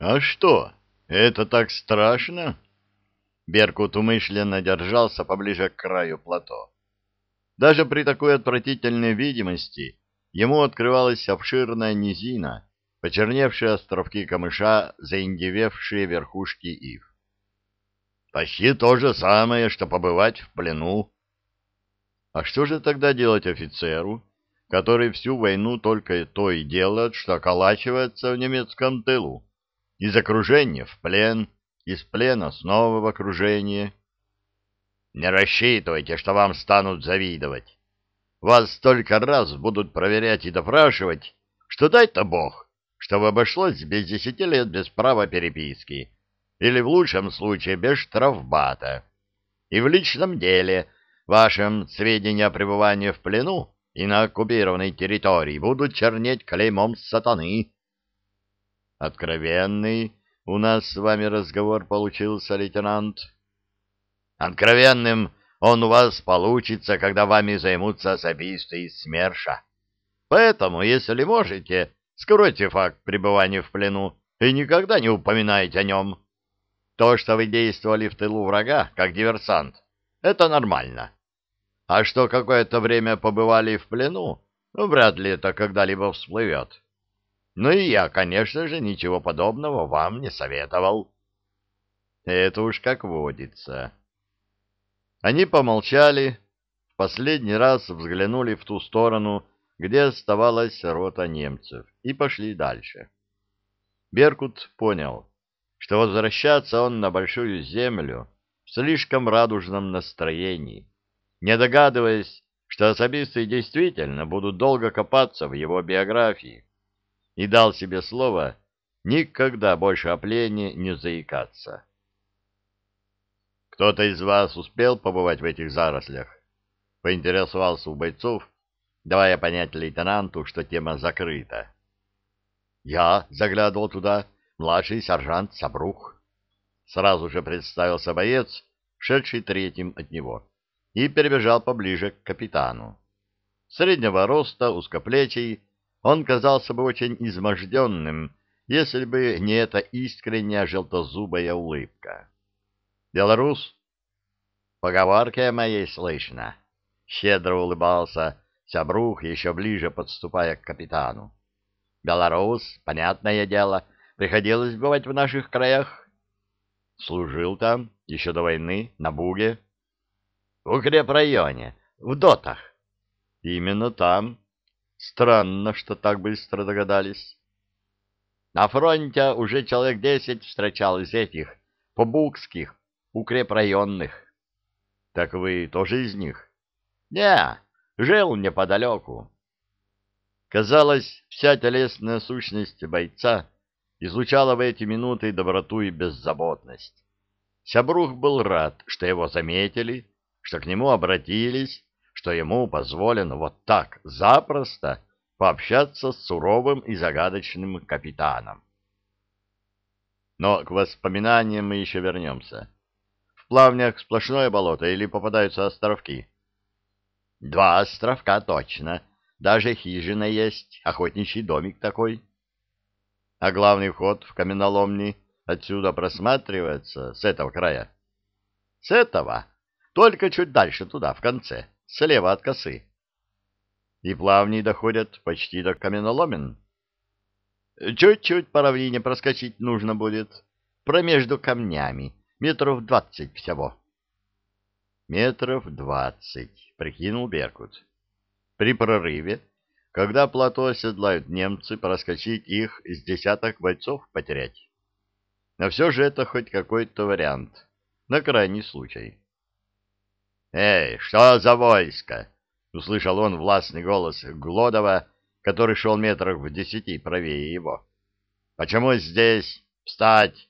А что, это так страшно? Беркут умышленно держался поближе к краю плато. Даже при такой отвратительной видимости ему открывалась обширная низина, почерневшие островки камыша, заиндевевшие верхушки ив. Почти то же самое, что побывать в плену. А что же тогда делать офицеру, который всю войну только то и делает, что околачивается в немецком тылу? Из окружения в плен, из плена снова в окружение. Не рассчитывайте, что вам станут завидовать. Вас столько раз будут проверять и допрашивать, что дай-то Бог, чтобы обошлось без десяти лет без права переписки, или в лучшем случае без штрафбата. И в личном деле вашем сведения о пребывании в плену и на оккупированной территории будут чернеть клеймом сатаны. Откровенный у нас с вами разговор получился, лейтенант. Откровенным он у вас получится, когда вами займутся особисты из СМЕРШа. Поэтому, если можете, скройте факт пребывания в плену и никогда не упоминайте о нем. То, что вы действовали в тылу врага, как диверсант, это нормально. А что какое-то время побывали в плену, ну, вряд ли это когда-либо всплывет. Ну и я, конечно же, ничего подобного вам не советовал. Это уж как водится. Они помолчали, в последний раз взглянули в ту сторону, где оставалась рота немцев, и пошли дальше. Беркут понял, что возвращаться он на Большую Землю в слишком радужном настроении, не догадываясь, что особисты действительно будут долго копаться в его биографии, и дал себе слово никогда больше о плене не заикаться. Кто-то из вас успел побывать в этих зарослях? Поинтересовался у бойцов, давая понять лейтенанту, что тема закрыта. Я заглядывал туда, младший сержант Сабрух. Сразу же представился боец, шедший третьим от него, и перебежал поближе к капитану. Среднего роста, узкоплечий, он казался бы очень изможденным, если бы не эта искренняя желтозубая улыбка. Белорус? Поговорке моей слышно. Щедро улыбался Сябрух, еще ближе подступая к капитану. Белорус, понятное дело, приходилось бывать в наших краях. Служил там, еще до войны, на Буге. В укрепрайоне, в Дотах. Именно там. Странно, что так быстро догадались. На фронте уже человек десять встречал из этих побукских укрепрайонных. Так вы тоже из них? Не, жил неподалеку. Казалось, вся телесная сущность бойца излучала в эти минуты доброту и беззаботность. Сябрух был рад, что его заметили, что к нему обратились, что ему позволено вот так, запросто, пообщаться с суровым и загадочным капитаном. Но к воспоминаниям мы еще вернемся плавнях сплошное болото или попадаются островки? Два островка точно. Даже хижина есть, охотничий домик такой. А главный вход в каменоломни отсюда просматривается, с этого края. С этого? Только чуть дальше туда, в конце, слева от косы. И плавни доходят почти до каменоломен. Чуть-чуть по равнине проскочить нужно будет, промежду камнями, Метров двадцать всего. Метров двадцать, прикинул Беркут. При прорыве, когда плато оседлают немцы, проскочить их из десяток бойцов потерять. Но все же это хоть какой-то вариант, на крайний случай. «Эй, что за войско?» — услышал он властный голос Глодова, который шел метрах в десяти правее его. «Почему здесь? Встать!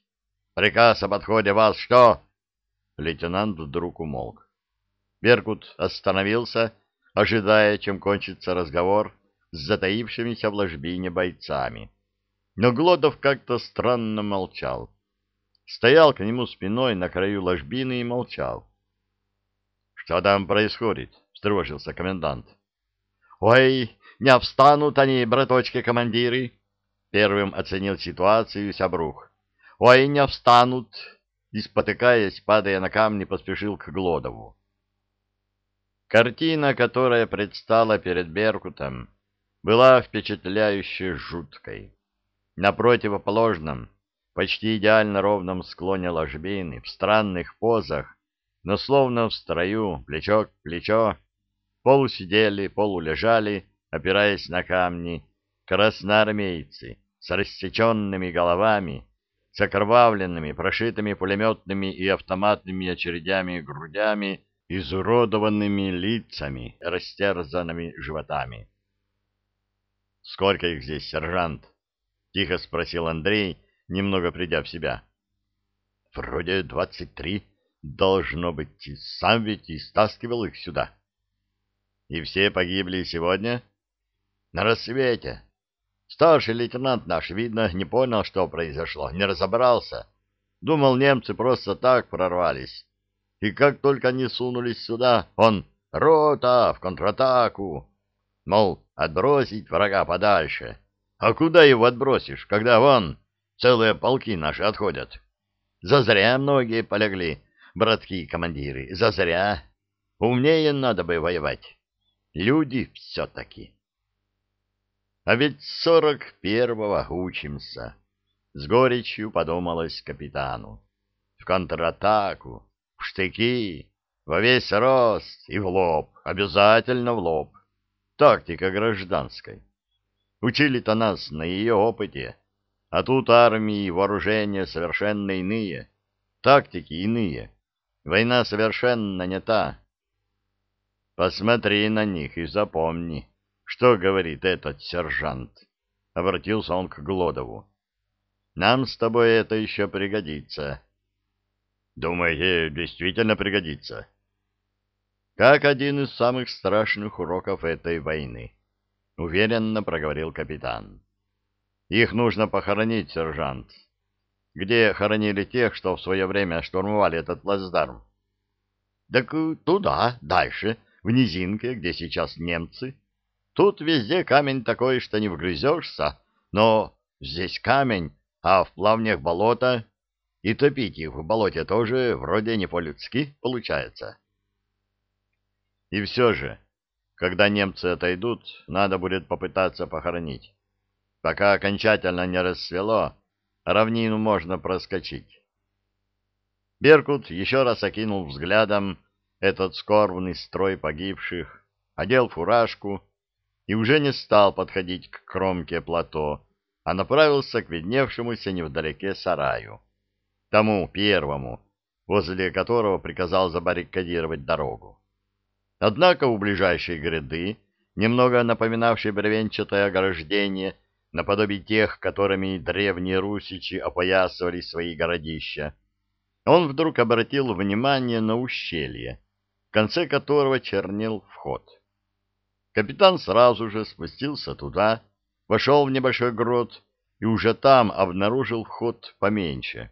Приказ об отходе вас что? Лейтенант вдруг умолк. Беркут остановился, ожидая, чем кончится разговор с затаившимися в ложбине бойцами. Но Глодов как-то странно молчал. Стоял к нему спиной на краю ложбины и молчал. — Что там происходит? — встревожился комендант. — Ой, не встанут они, браточки-командиры! — первым оценил ситуацию Сябрух. Ой, не встанут!» И, спотыкаясь, падая на камни, поспешил к Глодову. Картина, которая предстала перед Беркутом, была впечатляюще жуткой. На противоположном, почти идеально ровном склоне ложбины, в странных позах, но словно в строю, плечо к плечо, полусидели, полулежали, опираясь на камни, красноармейцы с рассеченными головами, с окровавленными, прошитыми пулеметными и автоматными очередями грудями, изуродованными лицами, растерзанными животами. «Сколько их здесь, сержант?» — тихо спросил Андрей, немного придя в себя. «Вроде двадцать три. Должно быть, сам ведь и стаскивал их сюда». «И все погибли сегодня?» «На рассвете. Старший лейтенант наш, видно, не понял, что произошло, не разобрался. Думал, немцы просто так прорвались. И как только они сунулись сюда, он «Рота! В контратаку!» Мол, отбросить врага подальше. А куда его отбросишь, когда вон целые полки наши отходят? Зазря многие полегли, братки-командиры, зазря. Умнее надо бы воевать. Люди все-таки. А ведь сорок первого учимся. С горечью подумалось капитану. В контратаку, в штыки, во весь рост и в лоб, обязательно в лоб. Тактика гражданской. Учили-то нас на ее опыте, а тут армии и вооружения совершенно иные, тактики иные. Война совершенно не та. Посмотри на них и запомни, что говорит этот сержант. Обратился он к Глодову. Нам с тобой это еще пригодится. Думаете, действительно пригодится? Как один из самых страшных уроков этой войны, уверенно проговорил капитан. Их нужно похоронить, сержант. Где хоронили тех, что в свое время штурмовали этот плацдарм? Так туда, дальше, в низинке, где сейчас немцы. Тут везде камень такой, что не вгрызешься, но здесь камень, а в плавнях болото, и топить их в болоте тоже вроде не по-людски получается. И все же, когда немцы отойдут, надо будет попытаться похоронить. Пока окончательно не рассвело, равнину можно проскочить. Беркут еще раз окинул взглядом этот скорбный строй погибших, одел фуражку и уже не стал подходить к кромке плато, а направился к видневшемуся невдалеке сараю, тому первому, возле которого приказал забаррикадировать дорогу. Однако у ближайшей гряды, немного напоминавшей бревенчатое ограждение, наподобие тех, которыми древние русичи опоясывали свои городища, он вдруг обратил внимание на ущелье, в конце которого чернел вход. Капитан сразу же спустился туда, вошел в небольшой грот и уже там обнаружил вход поменьше,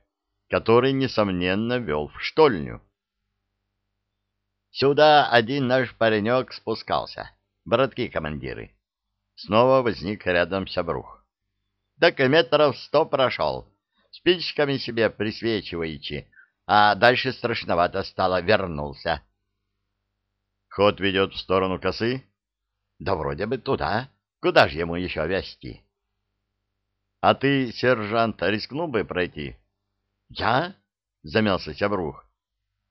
который, несомненно, вел в штольню. «Сюда один наш паренек спускался, братки-командиры». Снова возник рядом Сябрух. «Так метров сто прошел, спичками себе присвечиваете, а дальше страшновато стало, вернулся». «Ход ведет в сторону косы?» Да вроде бы туда. Куда же ему еще вести? А ты, сержант, рискнул бы пройти? Я? Замялся Сябрух.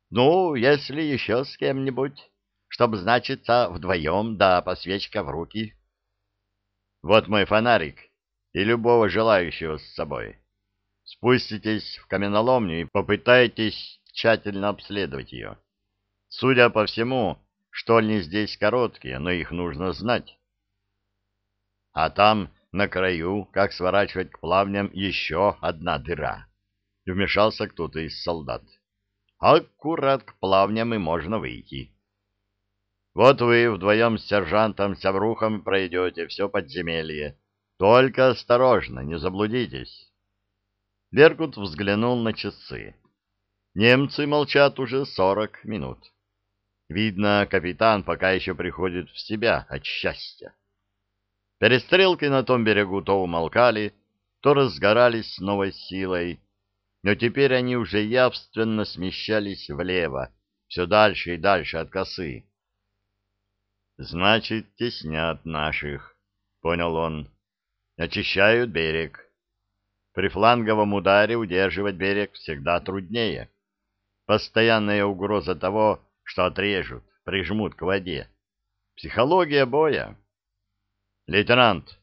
Ну, если еще с кем-нибудь, чтоб, значится, вдвоем, да по свечка в руки. Вот мой фонарик и любого желающего с собой. Спуститесь в каменоломню и попытайтесь тщательно обследовать ее. Судя по всему, Штольни здесь короткие, но их нужно знать. А там, на краю, как сворачивать к плавням, еще одна дыра. Вмешался кто-то из солдат. Аккурат к плавням и можно выйти. Вот вы вдвоем с сержантом Саврухом пройдете все подземелье. Только осторожно, не заблудитесь. Беркут взглянул на часы. Немцы молчат уже сорок минут. Видно, капитан пока еще приходит в себя от счастья. Перестрелки на том берегу то умолкали, то разгорались с новой силой, но теперь они уже явственно смещались влево, все дальше и дальше от косы. «Значит, теснят наших», — понял он. «Очищают берег. При фланговом ударе удерживать берег всегда труднее. Постоянная угроза того, что отрежут, прижмут к воде. Психология боя. Лейтенант,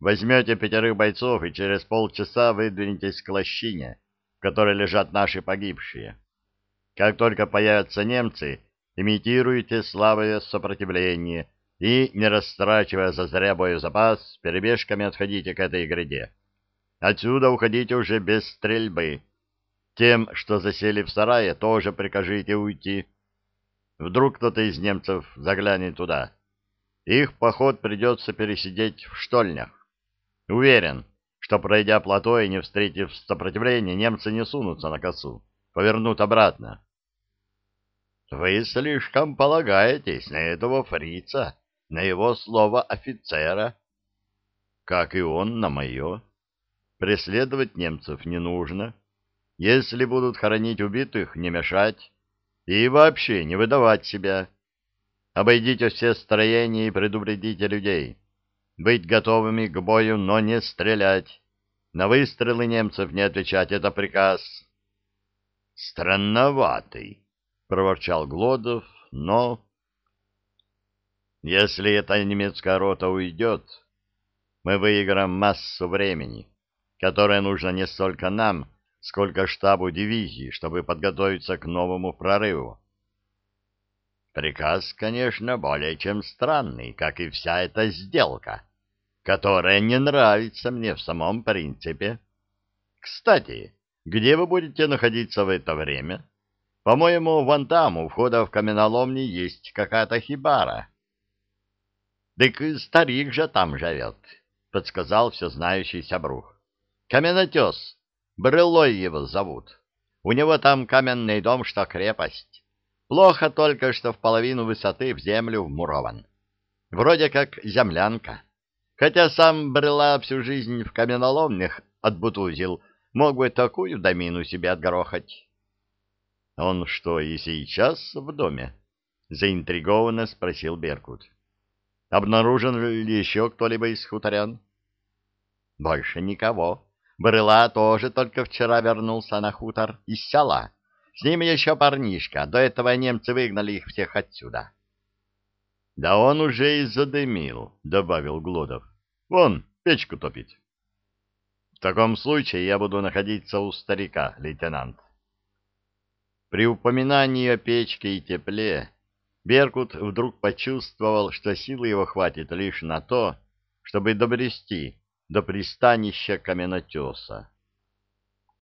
возьмете пятерых бойцов и через полчаса выдвинетесь к лощине, в которой лежат наши погибшие. Как только появятся немцы, имитируйте слабое сопротивление и, не растрачивая зазря боезапас, перебежками отходите к этой гряде. Отсюда уходите уже без стрельбы. Тем, что засели в сарае, тоже прикажите уйти. Вдруг кто-то из немцев заглянет туда. Их поход придется пересидеть в штольнях. Уверен, что, пройдя плато и не встретив сопротивления, немцы не сунутся на косу, повернут обратно. Вы слишком полагаетесь на этого фрица, на его слово офицера. Как и он на мое. Преследовать немцев не нужно. Если будут хоронить убитых, не мешать. И вообще не выдавать себя. Обойдите все строения и предупредите людей. Быть готовыми к бою, но не стрелять. На выстрелы немцев не отвечать — это приказ. Странноватый, — проворчал Глодов, но... Если эта немецкая рота уйдет, мы выиграем массу времени которое нужно не столько нам, сколько штабу дивизии, чтобы подготовиться к новому прорыву. Приказ, конечно, более чем странный, как и вся эта сделка, которая не нравится мне в самом принципе. Кстати, где вы будете находиться в это время? По-моему, вон там, у входа в каменоломни, есть какая-то хибара. — Так старик же там живет, — подсказал всезнающий Сябрух. Каменотес. Брылой его зовут. У него там каменный дом, что крепость. Плохо только, что в половину высоты в землю вмурован. Вроде как землянка. Хотя сам Брыла всю жизнь в каменоломнях отбутузил, мог бы такую домину себе отгорохать. — Он что, и сейчас в доме? — заинтригованно спросил Беркут. — Обнаружен ли еще кто-либо из хуторян? — Больше никого. Брыла тоже только вчера вернулся на хутор из села. С ним еще парнишка. До этого немцы выгнали их всех отсюда. — Да он уже и задымил, — добавил Глодов. — Вон, печку топит. — В таком случае я буду находиться у старика, лейтенант. При упоминании о печке и тепле Беркут вдруг почувствовал, что силы его хватит лишь на то, чтобы добрести до пристанища каменотеса.